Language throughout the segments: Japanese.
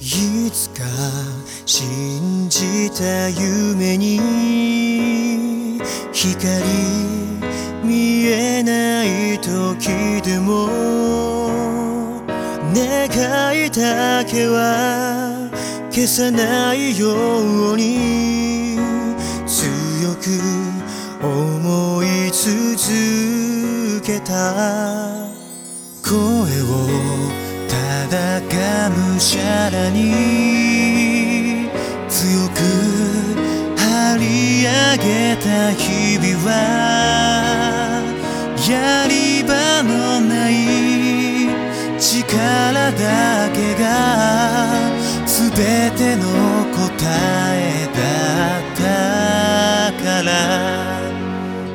いつか信じた夢に光見えない時でも願いだけは消さないように強く思い続けた声をだがむしゃらに強く張り上げた日々はやり場のない力だけが全ての答えだったから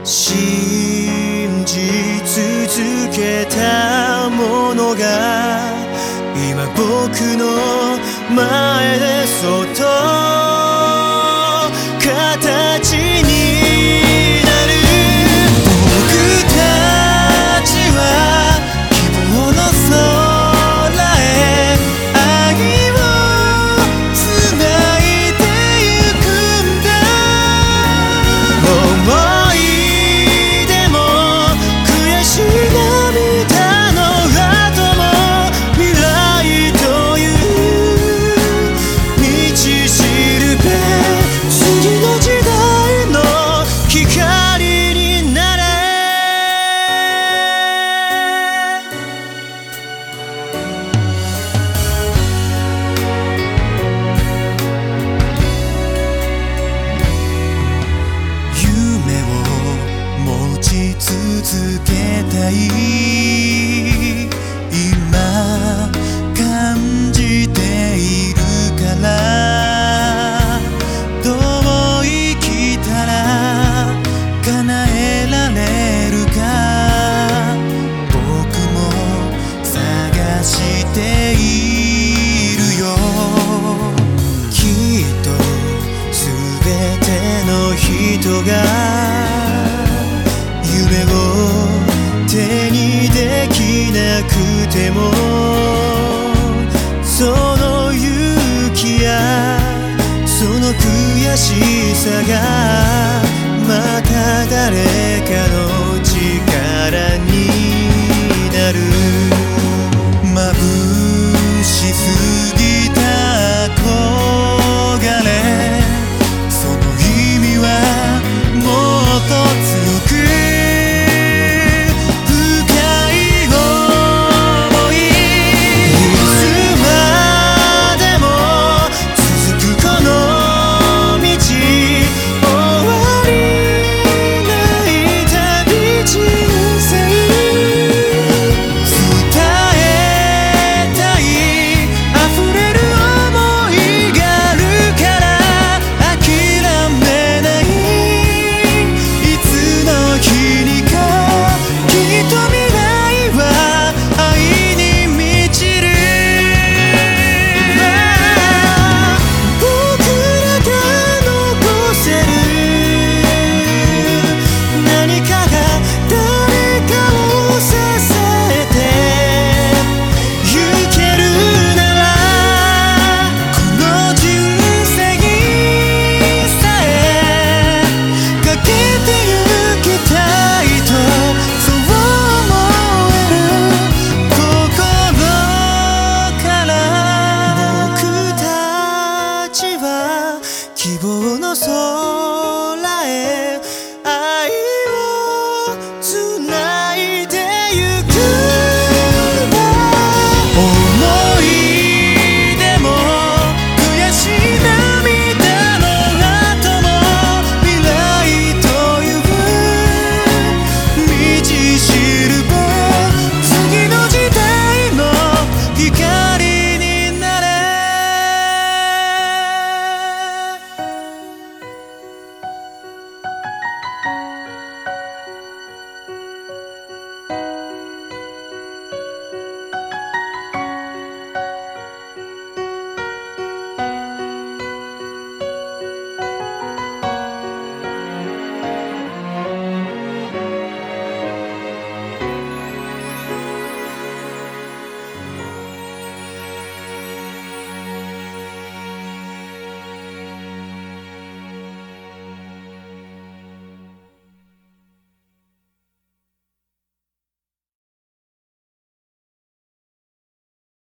信じ続けたものが僕の前でそっと形続けたい。にできなくてもその勇気やその悔しさが